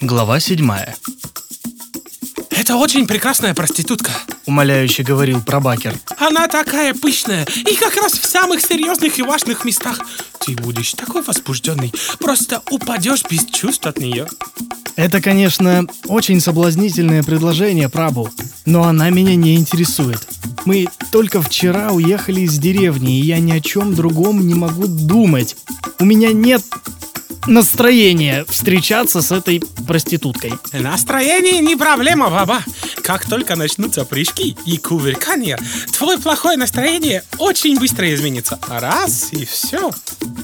Глава седьмая. Это очень прекрасная проститутка. Умоляюще говорил пробакер. Она такая пышная и как раз в самых серьезных и важных местах. Ты будешь такой возбужденный, просто упадешь без чувств от нее. Это, конечно, очень соблазнительное предложение, Прабу, но она меня не интересует. Мы только вчера уехали из деревни, и я ни о чем другом не могу думать. У меня нет настроения встречаться с этой проституткой. Настроение не проблема, баба. Как только начнутся прыжки и кувыркания, твое плохое настроение очень быстро изменится. Раз и все.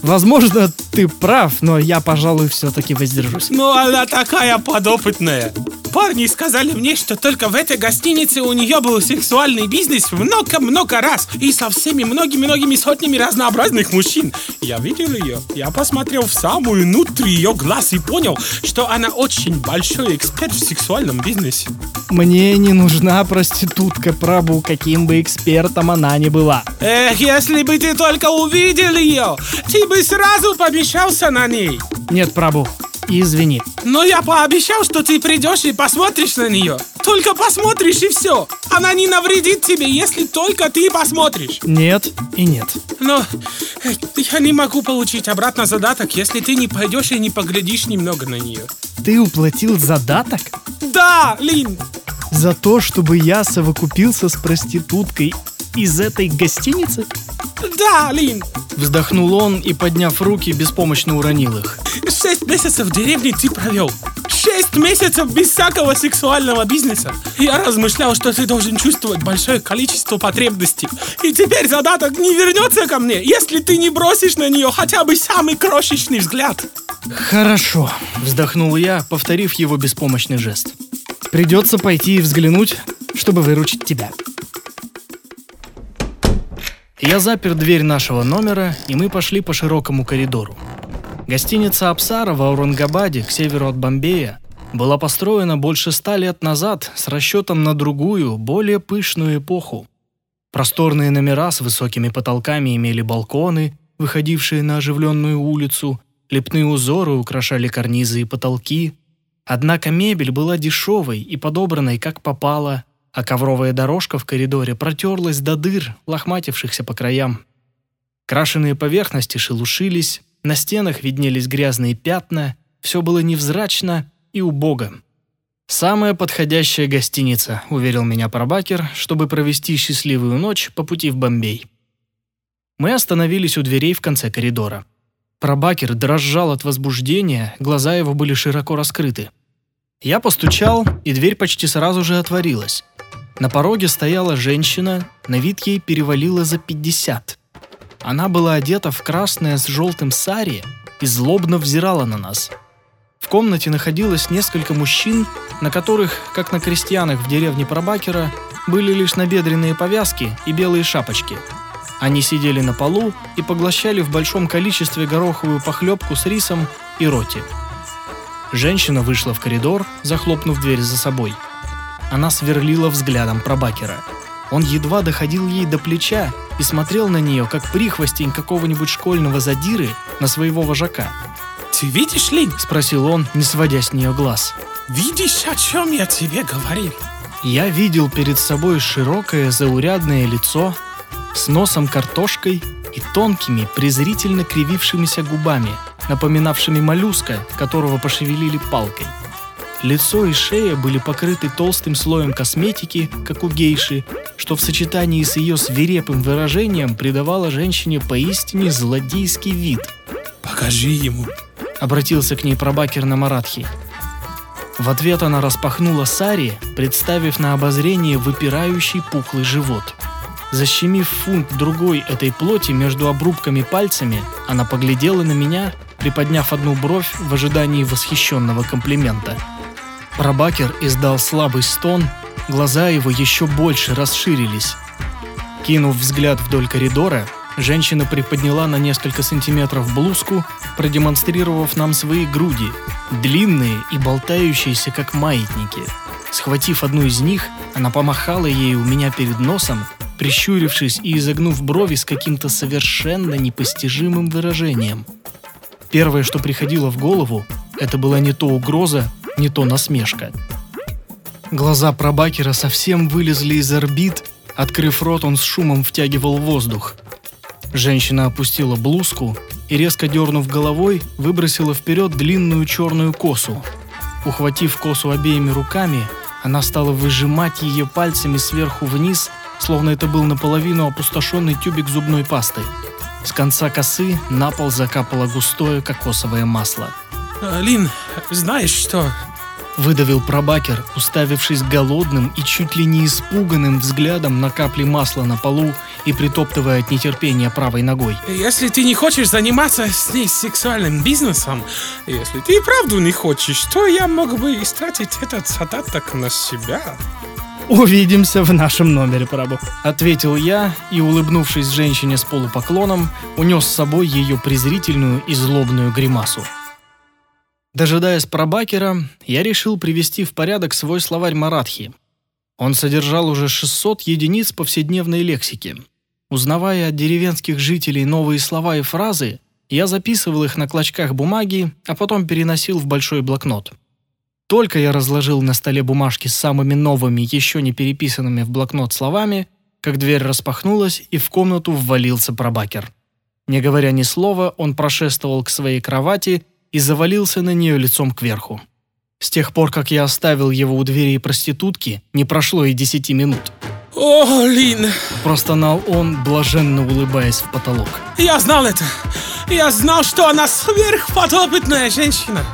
Возможно, ты прав, но я, пожалуй, все-таки воздержусь. Ну, она такая подопытная. Парни сказали мне, что только в этой гостинице у нее был сексуальный бизнес много-много раз и со всеми многими-многими сотнями разнообразных мужчин. Я видел ее, я посмотрел в самую внутрь ее глаз и понял, что она очень большой эксперт в сексуальном бизнесе. Мне не нужна проститутка, Прабу, каким бы экспертом она ни была. Эх, если бы ты только увидел ее, ты бы сразу помещался на ней. Нет, Прабу, извини. Но я пообещал, что ты придешь и посмотришь на нее. Только посмотришь и все. Она не навредит тебе, если только ты посмотришь. Нет и нет. Но э, я не могу получить обратно задаток, если ты не пойдешь и не поглядишь немного на нее. Ты уплатил задаток? Да, Лин. За то, чтобы я совокупился с проституткой из этой гостиницы? Да, Лин. Вздохнул он и, подняв руки, беспомощно уронил их. Шесть месяцев в деревне ты провел. Шесть месяцев без всякого сексуального бизнеса. Я размышлял, что ты должен чувствовать большое количество потребностей. И теперь задаток не вернется ко мне, если ты не бросишь на нее хотя бы самый крошечный взгляд. Хорошо, вздохнул я, повторив его беспомощный жест. Придется пойти и взглянуть, чтобы выручить тебя. Я запер дверь нашего номера, и мы пошли по широкому коридору. Гостиница Апсара в Аурангабаде, к северу от Бомбея, была построена больше ста лет назад с расчетом на другую, более пышную эпоху. Просторные номера с высокими потолками имели балконы, выходившие на оживленную улицу, лепные узоры украшали карнизы и потолки. Однако мебель была дешевой и подобранной как попало, а ковровая дорожка в коридоре протерлась до дыр, лохматившихся по краям. Крашеные поверхности шелушились, на стенах виднелись грязные пятна, все было невзрачно и убого. «Самая подходящая гостиница», — уверил меня пробакер, чтобы провести счастливую ночь по пути в Бомбей. Мы остановились у дверей в конце коридора. Пробакер дрожал от возбуждения, глаза его были широко раскрыты. Я постучал, и дверь почти сразу же отворилась. На пороге стояла женщина, на вид ей перевалило за 50. Она была одета в красное с желтым сари и злобно взирала на нас. В комнате находилось несколько мужчин, на которых, как на крестьянах в деревне Пробакера, были лишь набедренные повязки и белые шапочки. Они сидели на полу и поглощали в большом количестве гороховую похлебку с рисом и роти. Женщина вышла в коридор, захлопнув дверь за собой. Она сверлила взглядом пробакера. Он едва доходил ей до плеча и смотрел на нее, как прихвостень какого-нибудь школьного задиры на своего вожака. Ты видишь, Лин? Спросил он, не сводя с нее глаз. Видишь, о чем я тебе говорил? Я видел перед собой широкое заурядное лицо с носом картошкой и тонкими, презрительно кривившимися губами, напоминавшими моллюска, которого пошевелили палкой. Лицо и шея были покрыты толстым слоем косметики, как у гейши, что в сочетании с ее свирепым выражением придавало женщине поистине злодейский вид. Покажи ему. Обратился к ней пробакер на Маратхи. В ответ она распахнула сари, представив на обозрение выпирающий пухлый живот. Защемив фунт другой этой плоти между обрубками пальцами, она поглядела на меня, приподняв одну бровь в ожидании восхищенного комплимента. Пробакер издал слабый стон, глаза его еще больше расширились. Кинув взгляд вдоль коридора, женщина приподняла на несколько сантиметров блузку, продемонстрировав нам свои груди, длинные и болтающиеся, как маятники. Схватив одну из них, она помахала ей у меня перед носом, прищурившись и изогнув брови с каким-то совершенно непостижимым выражением. Первое, что приходило в голову, это была не то угроза, не то насмешка. Глаза пробакера совсем вылезли из орбит, открыв рот, он с шумом втягивал воздух. Женщина опустила блузку и, резко дернув головой, выбросила вперед длинную черную косу. Ухватив косу обеими руками, она стала выжимать ее пальцами сверху вниз, словно это был наполовину опустошенный тюбик зубной пасты. С конца косы на пол закапало густое кокосовое масло. Лин, знаешь что? Выдавил пробакер, уставившись голодным и чуть ли не испуганным взглядом на капли масла на полу и притоптывая от нетерпения правой ногой. Если ты не хочешь заниматься с ней сексуальным бизнесом, если ты и правду не хочешь, то я мог бы истратить этот задаток на себя. «Увидимся в нашем номере, Прабу», — ответил я и, улыбнувшись женщине с полупоклоном, унес с собой ее презрительную и злобную гримасу. Дожидаясь пробакера, я решил привести в порядок свой словарь маратхи. Он содержал уже 600 единиц повседневной лексики. Узнавая от деревенских жителей новые слова и фразы, я записывал их на клочках бумаги, а потом переносил в большой блокнот. Только я разложил на столе бумажки с самыми новыми, еще не переписанными в блокнот словами, как дверь распахнулась, и в комнату ввалился пробакер. Не говоря ни слова, он прошествовал к своей кровати и завалился на нее лицом кверху. С тех пор, как я оставил его у двери проститутки, не прошло и десяти минут. «О, Лин!» – простонал он, блаженно улыбаясь в потолок. «Я знал это! Я знал, что она сверхподопытная женщина!»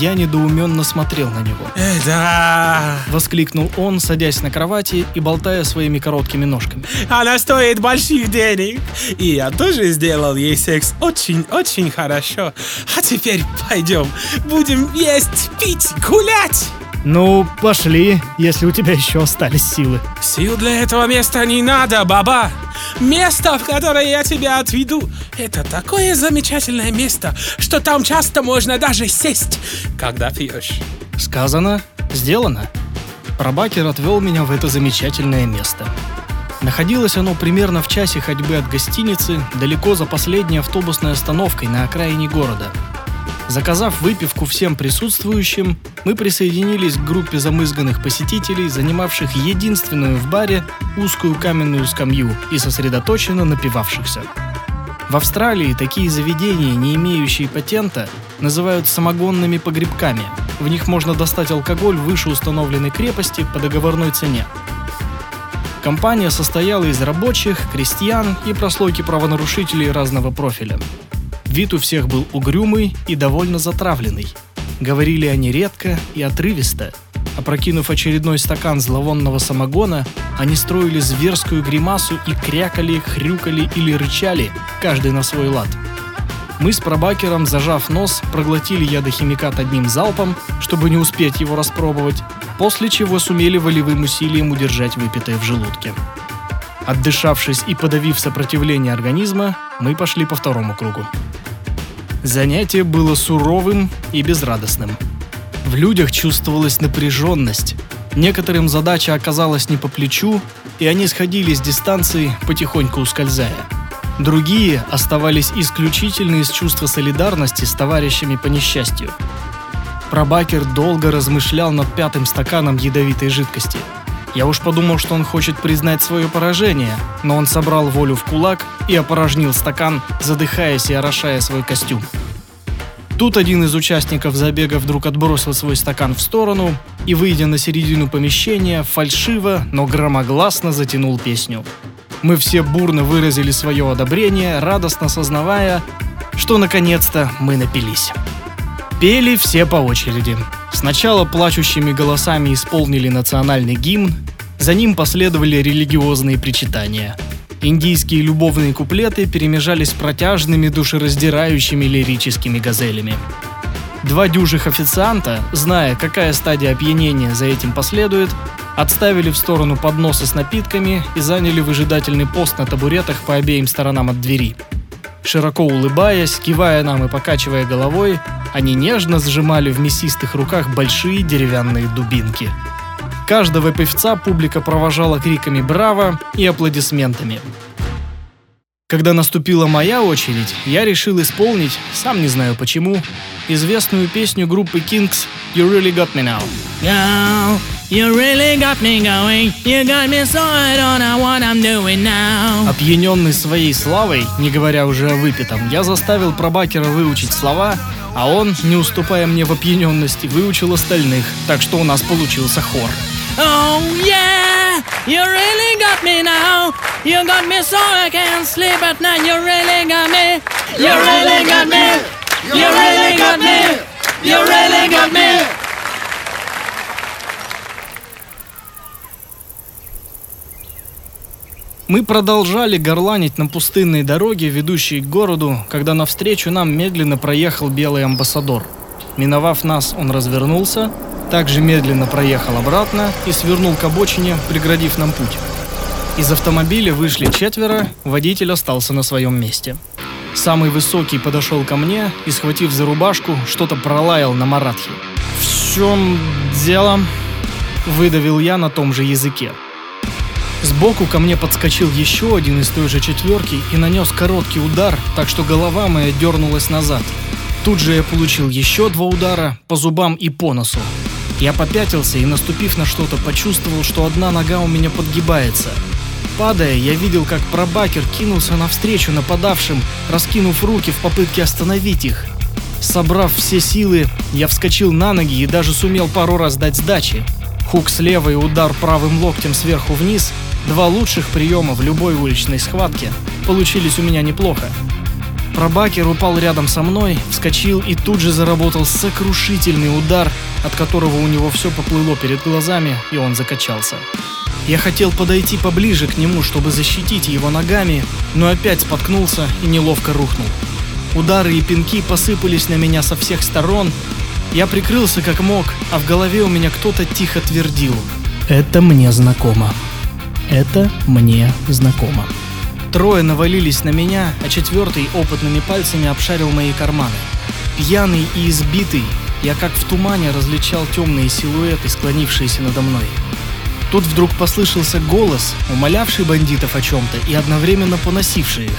Я недоуменно смотрел на него. «Э, да!» – воскликнул он, садясь на кровати и болтая своими короткими ножками. «Она стоит больших денег! И я тоже сделал ей секс очень-очень хорошо. А теперь пойдем, будем есть, пить, гулять!» «Ну, пошли, если у тебя еще остались силы». «Сил для этого места не надо, баба! Место, в которое я тебя отведу, это такое замечательное место, что там часто можно даже сесть, когда пьешь». Сказано, сделано. Пробакер отвел меня в это замечательное место. Находилось оно примерно в часе ходьбы от гостиницы, далеко за последней автобусной остановкой на окраине города – Заказав выпивку всем присутствующим, мы присоединились к группе замызганных посетителей, занимавших единственную в баре узкую каменную скамью и сосредоточенно напивавшихся. В Австралии такие заведения, не имеющие патента, называют самогонными погребками. В них можно достать алкоголь выше установленной крепости по договорной цене. Компания состояла из рабочих, крестьян и прослойки правонарушителей разного профиля. Вид у всех был угрюмый и довольно затравленный. Говорили они редко и отрывисто. Опрокинув очередной стакан зловонного самогона, они строили зверскую гримасу и крякали, хрюкали или рычали, каждый на свой лад. Мы с пробакером, зажав нос, проглотили ядохимикат одним залпом, чтобы не успеть его распробовать, после чего сумели волевым усилием удержать выпитое в желудке. Отдышавшись и подавив сопротивление организма, мы пошли по второму кругу. Занятие было суровым и безрадостным. В людях чувствовалась напряженность. Некоторым задача оказалась не по плечу, и они сходили с дистанции, потихоньку ускользая. Другие оставались исключительно из чувства солидарности с товарищами по несчастью. Пробакер долго размышлял над пятым стаканом ядовитой жидкости – я уж подумал, что он хочет признать свое поражение, но он собрал волю в кулак и опорожнил стакан, задыхаясь и орошая свой костюм. Тут один из участников забега вдруг отбросил свой стакан в сторону и, выйдя на середину помещения, фальшиво, но громогласно затянул песню. Мы все бурно выразили свое одобрение, радостно сознавая, что наконец-то мы напились. Пели все по очереди. Сначала плачущими голосами исполнили национальный гимн, за ним последовали религиозные причитания. Индийские любовные куплеты перемежались протяжными душераздирающими лирическими газелями. Два дюжих официанта, зная, какая стадия опьянения за этим последует, отставили в сторону подносы с напитками и заняли выжидательный пост на табуретах по обеим сторонам от двери. Широко улыбаясь, кивая нам и покачивая головой, они нежно сжимали в мясистых руках большие деревянные дубинки. Каждого певца публика провожала криками «Браво!» и аплодисментами. Когда наступила моя очередь, я решил исполнить, сам не знаю почему, известную песню группы Kings «You Really Got Me Now». Yo, you really got me going. You got me so I don't know what I'm doing now. Опьяненный своей славой, не говоря уже о выпитом, я заставил пробакера выучить слова, а он, не уступая мне в опьяненности, выучил остальных, так что у нас получился хор. Oh yeah, you really got me now. You got me so I can't sleep at night. You really got me. You really got me. You really got me. You really got me. Мы продолжали горланить на пустынной дороге, ведущей к городу, когда навстречу нам медленно проехал белый амбассадор. Миновав нас, он развернулся, также медленно проехал обратно и свернул к обочине, преградив нам путь. Из автомобиля вышли четверо, водитель остался на своем месте. Самый высокий подошел ко мне и, схватив за рубашку, что-то пролаял на маратхе. «В чем дело?» – выдавил я на том же языке. Сбоку ко мне подскочил еще один из той же четверки и нанес короткий удар, так что голова моя дернулась назад. Тут же я получил еще два удара по зубам и по носу. Я попятился и, наступив на что-то, почувствовал, что одна нога у меня подгибается. Падая, я видел, как пробакер кинулся навстречу нападавшим, раскинув руки в попытке остановить их. Собрав все силы, я вскочил на ноги и даже сумел пару раз дать сдачи. Хук слева и удар правым локтем сверху вниз – два лучших приема в любой уличной схватке – получились у меня неплохо. Пробакер упал рядом со мной, вскочил и тут же заработал сокрушительный удар, от которого у него все поплыло перед глазами, и он закачался. Я хотел подойти поближе к нему, чтобы защитить его ногами, но опять споткнулся и неловко рухнул. Удары и пинки посыпались на меня со всех сторон. Я прикрылся как мог, а в голове у меня кто-то тихо твердил. «Это мне знакомо. Это мне знакомо». Трое навалились на меня, а четвертый опытными пальцами обшарил мои карманы. Пьяный и избитый, я как в тумане различал темные силуэты, склонившиеся надо мной. Тут вдруг послышался голос, умолявший бандитов о чем-то и одновременно поносивший их.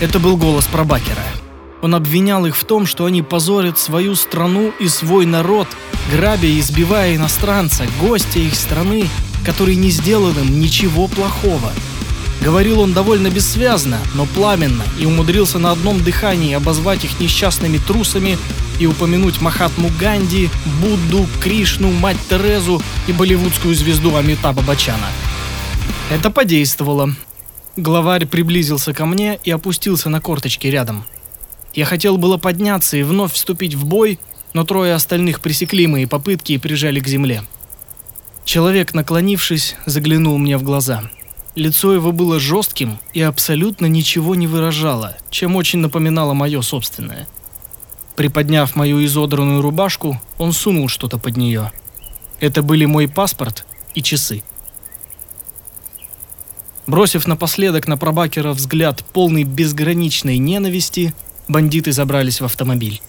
Это был голос пробакера. Он обвинял их в том, что они позорят свою страну и свой народ, грабя и избивая иностранца, гостя их страны, который не сделал им ничего плохого – Говорил он довольно бессвязно, но пламенно, и умудрился на одном дыхании обозвать их несчастными трусами и упомянуть Махатму Ганди, Будду, Кришну, мать Терезу и болливудскую звезду Амитаба Бачана. Это подействовало. Главарь приблизился ко мне и опустился на корточки рядом. Я хотел было подняться и вновь вступить в бой, но трое остальных пресекли мои попытки и прижали к земле. Человек, наклонившись, заглянул мне в глаза – Лицо его было жестким и абсолютно ничего не выражало, чем очень напоминало мое собственное. Приподняв мою изодранную рубашку, он сунул что-то под нее. Это были мой паспорт и часы. Бросив напоследок на пробакера взгляд полный безграничной ненависти, бандиты забрались в автомобиль.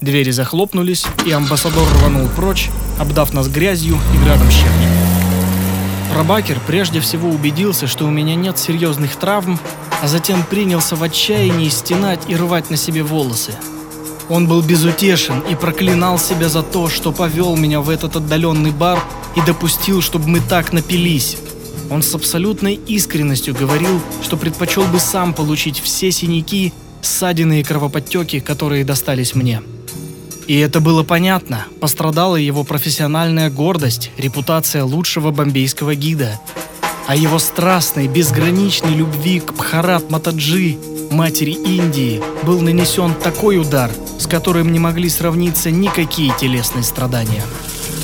Двери захлопнулись, и амбассадор рванул прочь, обдав нас грязью и градом щепки. Пробакер прежде всего убедился, что у меня нет серьезных травм, а затем принялся в отчаянии стенать и рвать на себе волосы. Он был безутешен и проклинал себя за то, что повел меня в этот отдаленный бар и допустил, чтобы мы так напились. Он с абсолютной искренностью говорил, что предпочел бы сам получить все синяки, ссадины и кровоподтеки, которые достались мне. И это было понятно. Пострадала его профессиональная гордость, репутация лучшего бомбейского гида. А его страстной, безграничной любви к Бхарат Матаджи, матери Индии, был нанесен такой удар, с которым не могли сравниться никакие телесные страдания.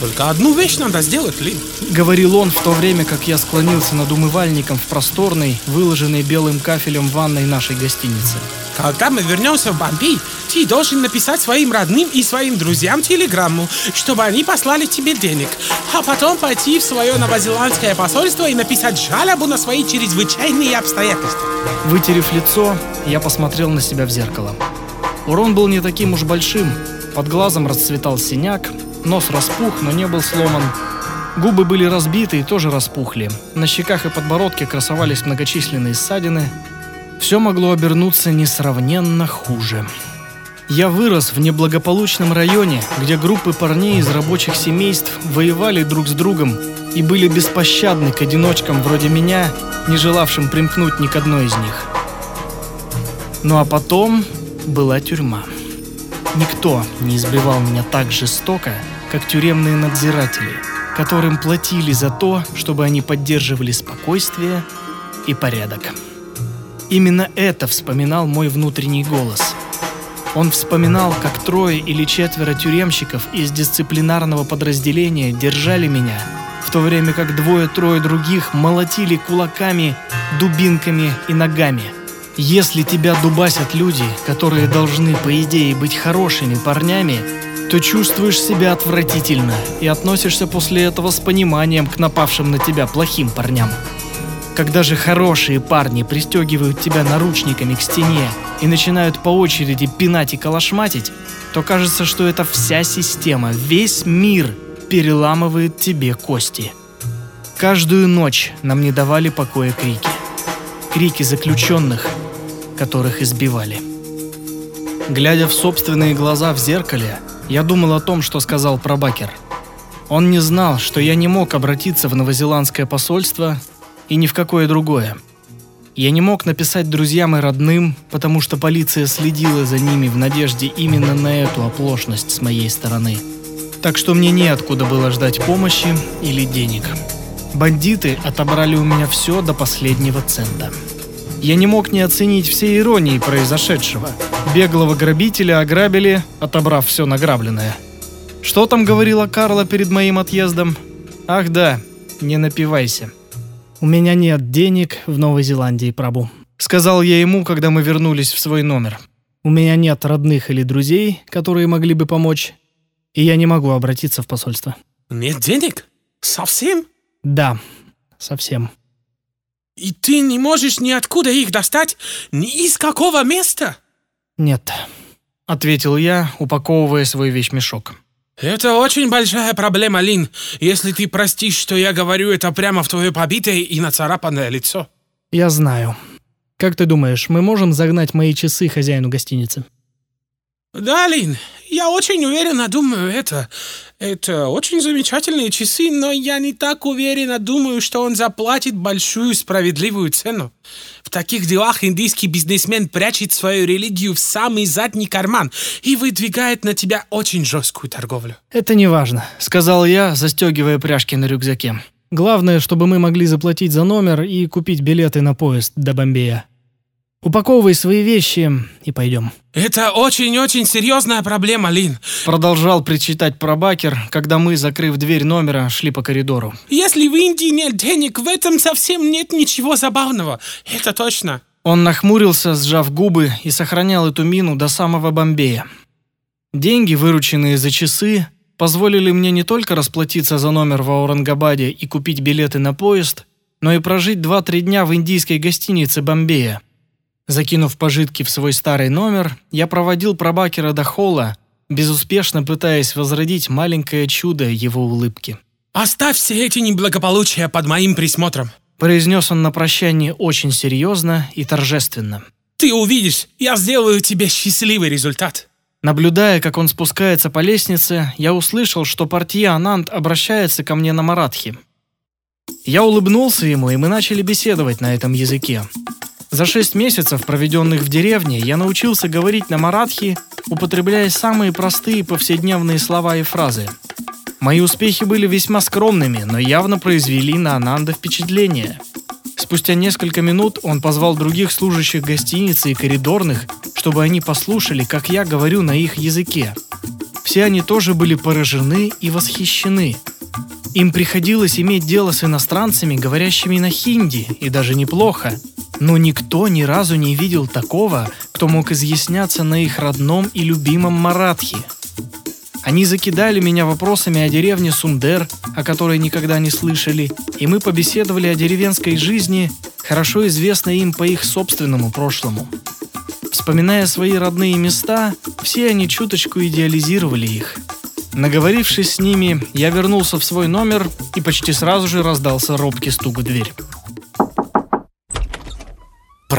Только одну вещь надо сделать, Ли. Говорил он в то время, как я склонился над умывальником в просторной, выложенной белым кафелем ванной нашей гостиницы. Когда мы вернемся в Бомбей, ты должен написать своим родным и своим друзьям телеграмму, чтобы они послали тебе денег, а потом пойти в свое новозеландское посольство и написать жалобу на свои чрезвычайные обстоятельства. Вытерев лицо, я посмотрел на себя в зеркало. Урон был не таким уж большим. Под глазом расцветал синяк, нос распух, но не был сломан. Губы были разбиты и тоже распухли. На щеках и подбородке красовались многочисленные ссадины. Все могло обернуться несравненно хуже. Я вырос в неблагополучном районе, где группы парней из рабочих семейств воевали друг с другом и были беспощадны к одиночкам вроде меня, не желавшим примкнуть ни к одной из них. Ну а потом была тюрьма. Никто не избивал меня так жестоко, как тюремные надзиратели, которым платили за то, чтобы они поддерживали спокойствие и порядок. Именно это вспоминал мой внутренний голос. Он вспоминал, как трое или четверо тюремщиков из дисциплинарного подразделения держали меня, в то время как двое-трое других молотили кулаками, дубинками и ногами. Если тебя дубасят люди, которые должны, по идее, быть хорошими парнями, то чувствуешь себя отвратительно и относишься после этого с пониманием к напавшим на тебя плохим парням. Когда же хорошие парни пристегивают тебя наручниками к стене и начинают по очереди пинать и калашматить, то кажется, что это вся система, весь мир переламывает тебе кости. Каждую ночь нам не давали покоя крики. Крики заключенных, которых избивали. Глядя в собственные глаза в зеркале, я думал о том, что сказал пробакер. Он не знал, что я не мог обратиться в новозеландское посольство и ни в какое другое. Я не мог написать друзьям и родным, потому что полиция следила за ними в надежде именно на эту оплошность с моей стороны. Так что мне неоткуда было ждать помощи или денег. Бандиты отобрали у меня все до последнего цента. Я не мог не оценить всей иронии произошедшего. Беглого грабителя ограбили, отобрав все награбленное. Что там говорила Карла перед моим отъездом? Ах да, не напивайся. «У меня нет денег в Новой Зеландии, Прабу», — сказал я ему, когда мы вернулись в свой номер. «У меня нет родных или друзей, которые могли бы помочь, и я не могу обратиться в посольство». Нет денег? Совсем? «Да, совсем». И ты не можешь ниоткуда их достать? Ни из какого места? «Нет», — ответил я, упаковывая свой вещмешок. Это очень большая проблема, Лин, если ты простишь, что я говорю это прямо в твое побитое и нацарапанное лицо. «Я знаю. Как ты думаешь, мы можем загнать мои часы хозяину гостиницы?» Да, Лин, я очень уверенно думаю это. Это очень замечательные часы, но я не так уверенно думаю, что он заплатит большую справедливую цену. В таких делах индийский бизнесмен прячет свою религию в самый задний карман и выдвигает на тебя очень жесткую торговлю. «Это не важно», — сказал я, застегивая пряжки на рюкзаке. «Главное, чтобы мы могли заплатить за номер и купить билеты на поезд до Бомбея. Упаковывай свои вещи и пойдем». Это очень-очень серьезная проблема, Лин. Продолжал причитать пробакер, когда мы, закрыв дверь номера, шли по коридору. Если в Индии нет денег, в этом совсем нет ничего забавного. Это точно. Он нахмурился, сжав губы, и сохранял эту мину до самого Бомбея. Деньги, вырученные за часы, позволили мне не только расплатиться за номер в Аурангабаде и купить билеты на поезд, но и прожить 2-3 дня в индийской гостинице Бомбея. Закинув пожитки в свой старый номер, я проводил пробакера до холла, безуспешно пытаясь возродить маленькое чудо его улыбки. Оставь все эти неблагополучия под моим присмотром. Произнес он на прощание очень серьезно и торжественно. Ты увидишь, я сделаю тебе счастливый результат. Наблюдая, как он спускается по лестнице, я услышал, что портье Ананд обращается ко мне на маратхи. Я улыбнулся ему, и мы начали беседовать на этом языке. За шесть месяцев, проведенных в деревне, я научился говорить на маратхи, употребляя самые простые повседневные слова и фразы. Мои успехи были весьма скромными, но явно произвели на Ананда впечатление. Спустя несколько минут он позвал других служащих гостиницы и коридорных, чтобы они послушали, как я говорю на их языке. Все они тоже были поражены и восхищены. Им приходилось иметь дело с иностранцами, говорящими на хинди, и даже неплохо – но никто ни разу не видел такого, кто мог изъясняться на их родном и любимом Маратхи. Они закидали меня вопросами о деревне Сундер, о которой никогда не слышали, и мы побеседовали о деревенской жизни, хорошо известной им по их собственному прошлому. Вспоминая свои родные места, все они чуточку идеализировали их. Наговорившись с ними, я вернулся в свой номер и почти сразу же раздался робкий стук в дверь.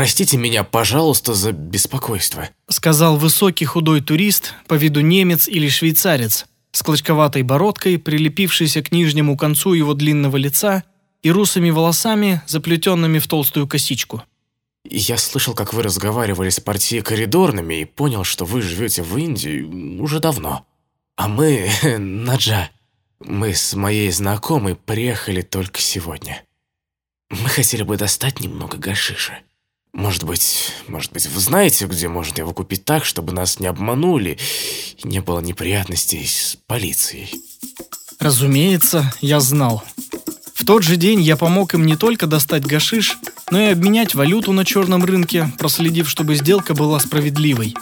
простите меня, пожалуйста, за беспокойство. Сказал высокий худой турист, по виду немец или швейцарец, с клочковатой бородкой, прилепившейся к нижнему концу его длинного лица и русыми волосами, заплетенными в толстую косичку. Я слышал, как вы разговаривали с партией коридорными и понял, что вы живете в Индии уже давно. А мы, Наджа, мы с моей знакомой приехали только сегодня. Мы хотели бы достать немного гашиша. Может быть, может быть, вы знаете, где можно его купить так, чтобы нас не обманули и не было неприятностей с полицией? Разумеется, я знал. В тот же день я помог им не только достать гашиш, но и обменять валюту на черном рынке, проследив, чтобы сделка была справедливой.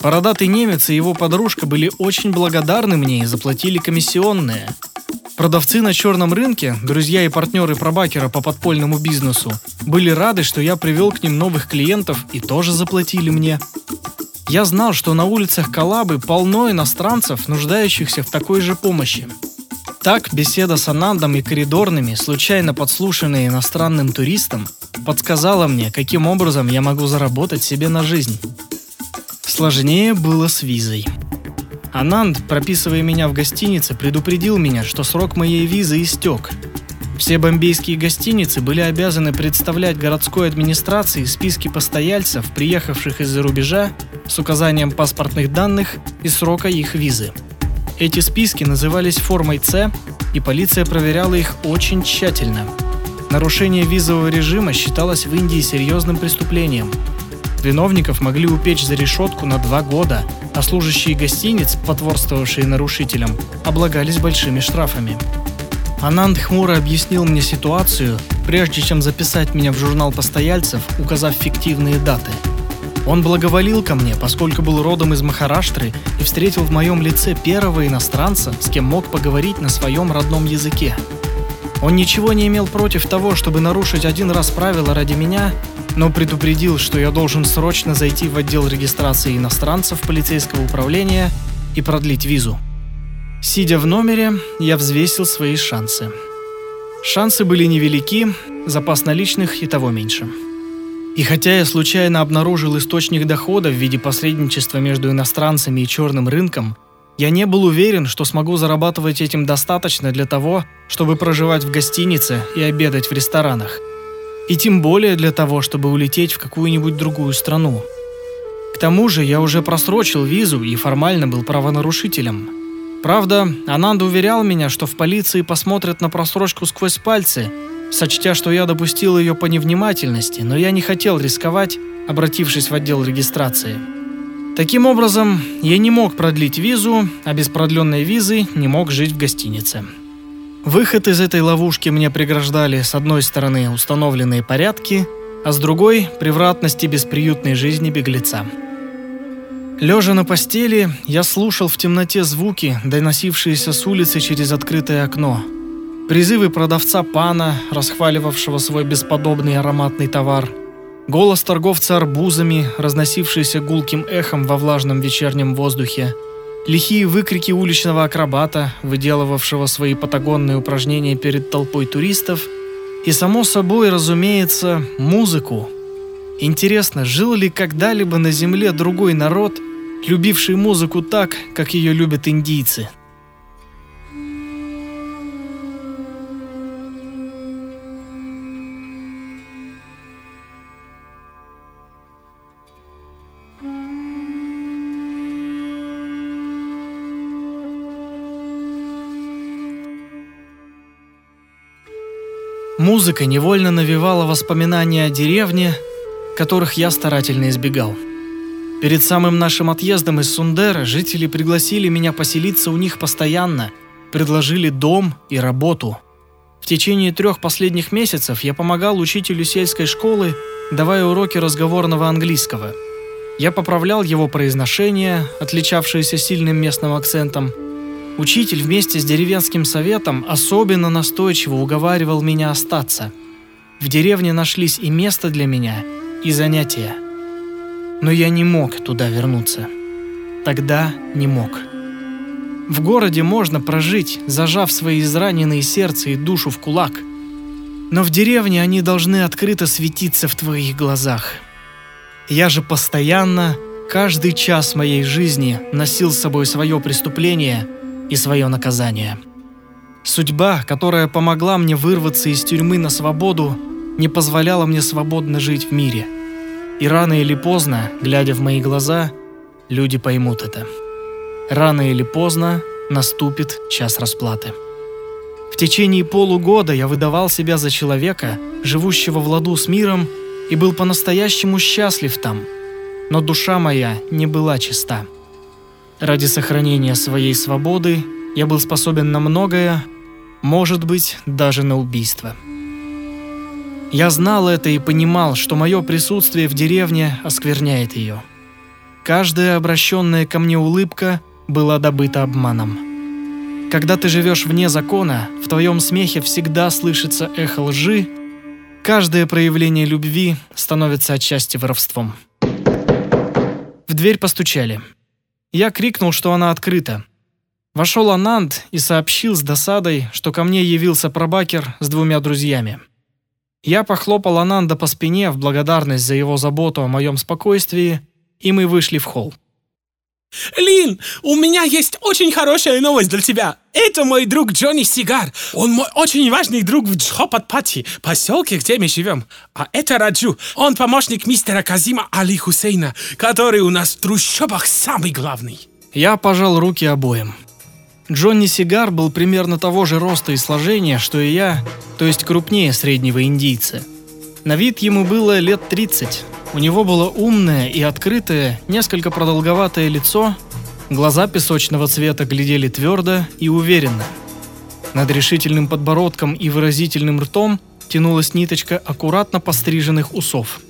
Бородатый немец и его подружка были очень благодарны мне и заплатили комиссионные. Продавцы на черном рынке, друзья и партнеры пробакера по подпольному бизнесу, были рады, что я привел к ним новых клиентов и тоже заплатили мне. Я знал, что на улицах Калабы полно иностранцев, нуждающихся в такой же помощи. Так, беседа с Анандом и коридорными, случайно подслушанная иностранным туристом, подсказала мне, каким образом я могу заработать себе на жизнь. Сложнее было с визой. Ананд, прописывая меня в гостинице, предупредил меня, что срок моей визы истек. Все бомбейские гостиницы были обязаны представлять городской администрации списки постояльцев, приехавших из-за рубежа, с указанием паспортных данных и срока их визы. Эти списки назывались формой С, и полиция проверяла их очень тщательно. Нарушение визового режима считалось в Индии серьезным преступлением. Виновников могли упечь за решетку на два года, а служащие гостиниц, потворствовавшие нарушителям, облагались большими штрафами. Ананд хмуро объяснил мне ситуацию, прежде чем записать меня в журнал постояльцев, указав фиктивные даты – он благоволил ко мне, поскольку был родом из Махараштры и встретил в моем лице первого иностранца, с кем мог поговорить на своем родном языке. Он ничего не имел против того, чтобы нарушить один раз правила ради меня, но предупредил, что я должен срочно зайти в отдел регистрации иностранцев полицейского управления и продлить визу. Сидя в номере, я взвесил свои шансы. Шансы были невелики, запас наличных и того меньше. И хотя я случайно обнаружил источник дохода в виде посредничества между иностранцами и черным рынком, я не был уверен, что смогу зарабатывать этим достаточно для того, чтобы проживать в гостинице и обедать в ресторанах. И тем более для того, чтобы улететь в какую-нибудь другую страну. К тому же я уже просрочил визу и формально был правонарушителем. Правда, Ананда уверял меня, что в полиции посмотрят на просрочку сквозь пальцы – сочтя, что я допустил ее по невнимательности, но я не хотел рисковать, обратившись в отдел регистрации. Таким образом, я не мог продлить визу, а без продленной визы не мог жить в гостинице. Выход из этой ловушки мне преграждали с одной стороны установленные порядки, а с другой – превратности бесприютной жизни беглеца. Лежа на постели, я слушал в темноте звуки, доносившиеся с улицы через открытое окно – Призывы продавца пана, расхваливавшего свой бесподобный ароматный товар. Голос торговца арбузами, разносившийся гулким эхом во влажном вечернем воздухе. Лихие выкрики уличного акробата, выделывавшего свои патагонные упражнения перед толпой туристов. И, само собой, разумеется, музыку. Интересно, жил ли когда-либо на земле другой народ, любивший музыку так, как ее любят индийцы – Музыка невольно навевала воспоминания о деревне, которых я старательно избегал. Перед самым нашим отъездом из Сундера жители пригласили меня поселиться у них постоянно, предложили дом и работу. В течение трех последних месяцев я помогал учителю сельской школы, давая уроки разговорного английского. Я поправлял его произношение, отличавшееся сильным местным акцентом, Учитель вместе с деревенским советом особенно настойчиво уговаривал меня остаться. В деревне нашлись и место для меня, и занятия. Но я не мог туда вернуться. Тогда не мог. В городе можно прожить, зажав свои израненные сердце и душу в кулак. Но в деревне они должны открыто светиться в твоих глазах. Я же постоянно, каждый час моей жизни носил с собой свое преступление и свое наказание. Судьба, которая помогла мне вырваться из тюрьмы на свободу, не позволяла мне свободно жить в мире. И рано или поздно, глядя в мои глаза, люди поймут это. Рано или поздно наступит час расплаты. В течение полугода я выдавал себя за человека, живущего в ладу с миром, и был по-настоящему счастлив там. Но душа моя не была чиста. Ради сохранения своей свободы я был способен на многое, может быть, даже на убийство. Я знал это и понимал, что мое присутствие в деревне оскверняет ее. Каждая обращенная ко мне улыбка была добыта обманом. Когда ты живешь вне закона, в твоем смехе всегда слышится эхо лжи, каждое проявление любви становится отчасти воровством. В дверь постучали. Я крикнул, что она открыта. Вошел Ананд и сообщил с досадой, что ко мне явился пробакер с двумя друзьями. Я похлопал Ананда по спине в благодарность за его заботу о моем спокойствии, и мы вышли в холл. Лин, у меня есть очень хорошая новость для тебя. Это мой друг Джонни Сигар. Он мой очень важный друг в Джхопатпати, поселке, где мы живем. А это Раджу. Он помощник мистера Казима Али Хусейна, который у нас в трущобах самый главный. Я пожал руки обоим. Джонни Сигар был примерно того же роста и сложения, что и я, то есть крупнее среднего индийца. На вид ему было лет 30. У него было умное и открытое, несколько продолговатое лицо, глаза песочного цвета глядели твердо и уверенно. Над решительным подбородком и выразительным ртом тянулась ниточка аккуратно постриженных усов.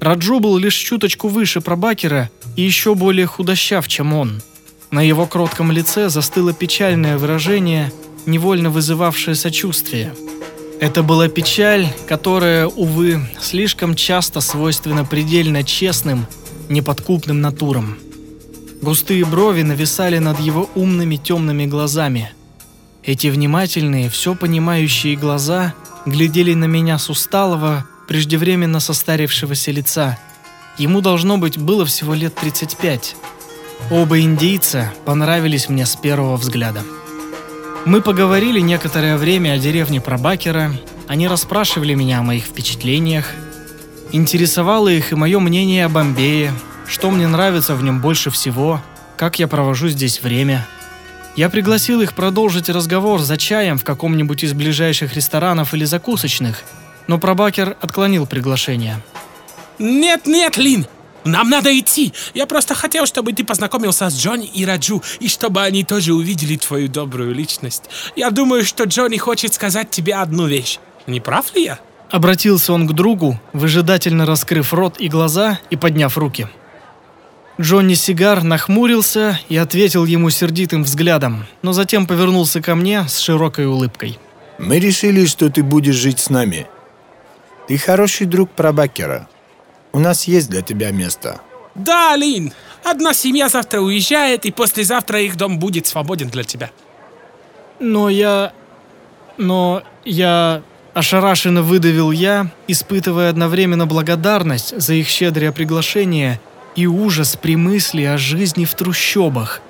Раджу был лишь чуточку выше пробакера и еще более худощав, чем он – на его кротком лице застыло печальное выражение, невольно вызывавшее сочувствие. Это была печаль, которая, увы, слишком часто свойственна предельно честным, неподкупным натурам. Густые брови нависали над его умными темными глазами. Эти внимательные, все понимающие глаза глядели на меня с усталого, преждевременно состарившегося лица. Ему, должно быть, было всего лет 35. Оба индейца понравились мне с первого взгляда. Мы поговорили некоторое время о деревне Пробакера, они расспрашивали меня о моих впечатлениях. Интересовало их и мое мнение о Бомбее, что мне нравится в нем больше всего, как я провожу здесь время. Я пригласил их продолжить разговор за чаем в каком-нибудь из ближайших ресторанов или закусочных, но Пробакер отклонил приглашение. «Нет-нет, Лин, нам надо идти. Я просто хотел, чтобы ты познакомился с Джонни и Раджу, и чтобы они тоже увидели твою добрую личность. Я думаю, что Джонни хочет сказать тебе одну вещь. Не прав ли я? Обратился он к другу, выжидательно раскрыв рот и глаза и подняв руки. Джонни Сигар нахмурился и ответил ему сердитым взглядом, но затем повернулся ко мне с широкой улыбкой. «Мы решили, что ты будешь жить с нами. Ты хороший друг Прабакера. У нас есть для тебя место. Да, Лин. Одна семья завтра уезжает, и послезавтра их дом будет свободен для тебя. Но я... Но я... Ошарашенно выдавил я, испытывая одновременно благодарность за их щедрое приглашение и ужас при мысли о жизни в трущобах.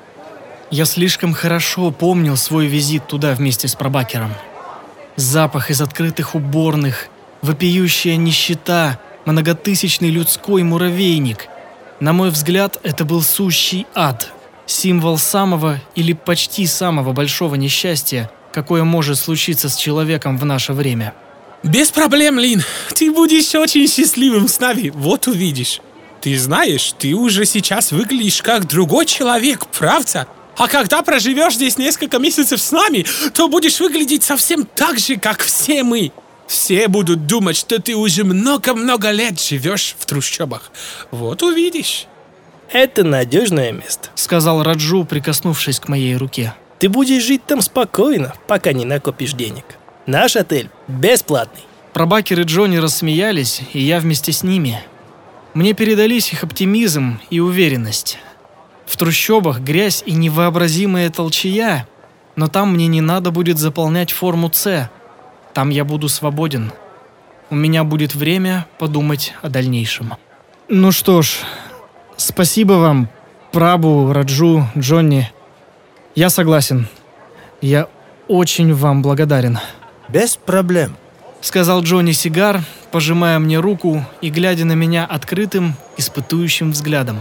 Я слишком хорошо помнил свой визит туда вместе с пробакером. Запах из открытых уборных, вопиющая нищета, многотысячный людской муравейник. На мой взгляд, это был сущий ад, символ самого или почти самого большого несчастья, какое может случиться с человеком в наше время. Без проблем, Лин. Ты будешь очень счастливым с нами, вот увидишь. Ты знаешь, ты уже сейчас выглядишь как другой человек, правда? А когда проживешь здесь несколько месяцев с нами, то будешь выглядеть совсем так же, как все мы. Все будут думать, что ты уже много-много лет живешь в трущобах. Вот увидишь. Это надежное место, сказал Раджу, прикоснувшись к моей руке. Ты будешь жить там спокойно, пока не накопишь денег. Наш отель бесплатный. Пробакер и Джонни рассмеялись, и я вместе с ними. Мне передались их оптимизм и уверенность. В трущобах грязь и невообразимая толчая, но там мне не надо будет заполнять форму «С», Там я буду свободен. У меня будет время подумать о дальнейшем. Ну что ж, спасибо вам, Прабу, Раджу, Джонни. Я согласен. Я очень вам благодарен. Без проблем. Сказал Джонни Сигар, пожимая мне руку и глядя на меня открытым, испытующим взглядом.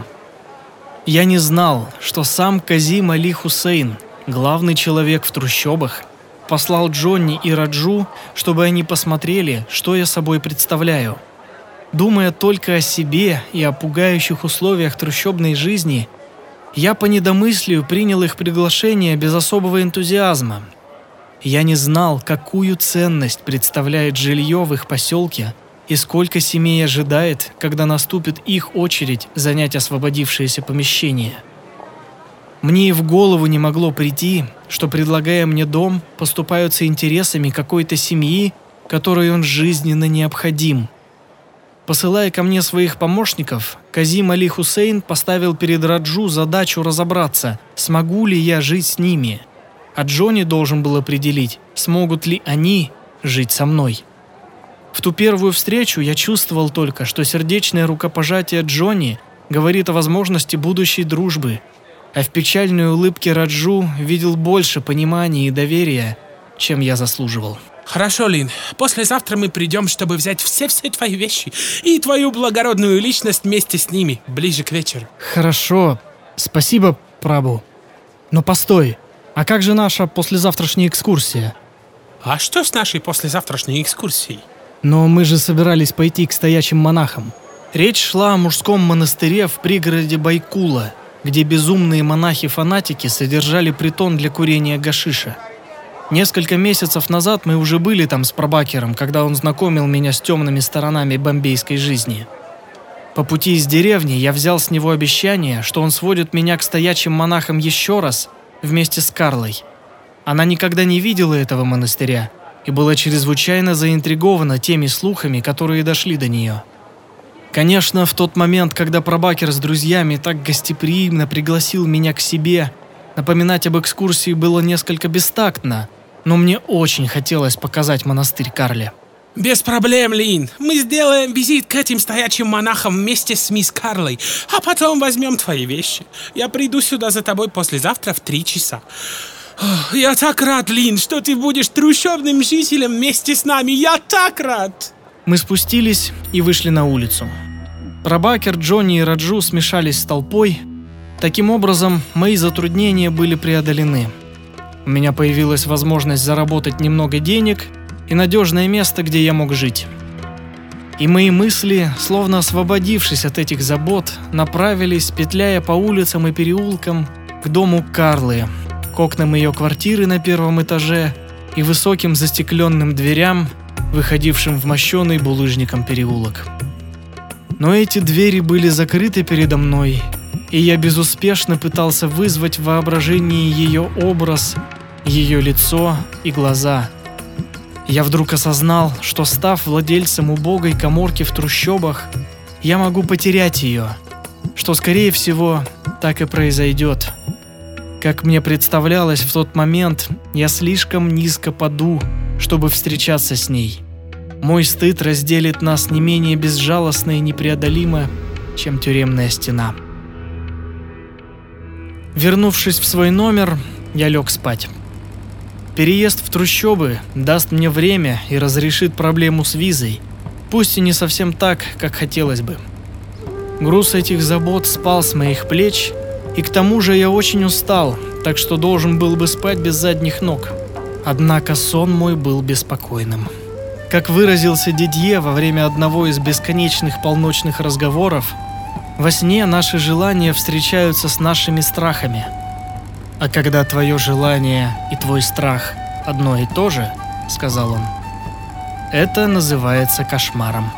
Я не знал, что сам Казим Али Хусейн, главный человек в трущобах, послал Джонни и Раджу, чтобы они посмотрели, что я собой представляю. Думая только о себе и о пугающих условиях трущобной жизни, я по недомыслию принял их приглашение без особого энтузиазма. Я не знал, какую ценность представляет жилье в их поселке и сколько семей ожидает, когда наступит их очередь занять освободившееся помещение. Мне и в голову не могло прийти, что, предлагая мне дом, поступаются интересами какой-то семьи, которой он жизненно необходим. Посылая ко мне своих помощников, Казим Али Хусейн поставил перед Раджу задачу разобраться, смогу ли я жить с ними. А Джонни должен был определить, смогут ли они жить со мной. В ту первую встречу я чувствовал только, что сердечное рукопожатие Джонни говорит о возможности будущей дружбы, а в печальной улыбке Раджу видел больше понимания и доверия, чем я заслуживал. Хорошо, Лин. Послезавтра мы придем, чтобы взять все-все твои вещи и твою благородную личность вместе с ними, ближе к вечеру. Хорошо. Спасибо, Прабу. Но постой. А как же наша послезавтрашняя экскурсия? А что с нашей послезавтрашней экскурсией? Но мы же собирались пойти к стоячим монахам. Речь шла о мужском монастыре в пригороде Байкула, где безумные монахи-фанатики содержали притон для курения гашиша. Несколько месяцев назад мы уже были там с Пробакером, когда он знакомил меня с темными сторонами бомбейской жизни. По пути из деревни я взял с него обещание, что он сводит меня к стоячим монахам еще раз вместе с Карлой. Она никогда не видела этого монастыря и была чрезвычайно заинтригована теми слухами, которые дошли до нее. Конечно, в тот момент, когда Пробакер с друзьями так гостеприимно пригласил меня к себе, напоминать об экскурсии было несколько бестактно, но мне очень хотелось показать монастырь Карле. Без проблем, Лин. Мы сделаем визит к этим стоячим монахам вместе с мисс Карлой, а потом возьмем твои вещи. Я приду сюда за тобой послезавтра в три часа. Я так рад, Лин, что ты будешь трущобным жителем вместе с нами. Я так рад. Мы спустились и вышли на улицу. Прабакер, Джонни и Раджу смешались с толпой. Таким образом, мои затруднения были преодолены. У меня появилась возможность заработать немного денег и надежное место, где я мог жить. И мои мысли, словно освободившись от этих забот, направились, петляя по улицам и переулкам, к дому Карлы, к окнам ее квартиры на первом этаже и высоким застекленным дверям, выходившим в мощенный булыжником переулок. Но эти двери были закрыты передо мной, и я безуспешно пытался вызвать в воображении ее образ, ее лицо и глаза. Я вдруг осознал, что став владельцем убогой коморки в трущобах, я могу потерять ее, что, скорее всего, так и произойдет. Как мне представлялось в тот момент, я слишком низко паду, чтобы встречаться с ней. Мой стыд разделит нас не менее безжалостно и непреодолимо, чем тюремная стена. Вернувшись в свой номер, я лег спать. Переезд в трущобы даст мне время и разрешит проблему с визой, пусть и не совсем так, как хотелось бы. Груз этих забот спал с моих плеч, и к тому же я очень устал, так что должен был бы спать без задних ног. Однако сон мой был беспокойным. Как выразился Дидье во время одного из бесконечных полночных разговоров, во сне наши желания встречаются с нашими страхами. А когда твое желание и твой страх одно и то же, сказал он, это называется кошмаром.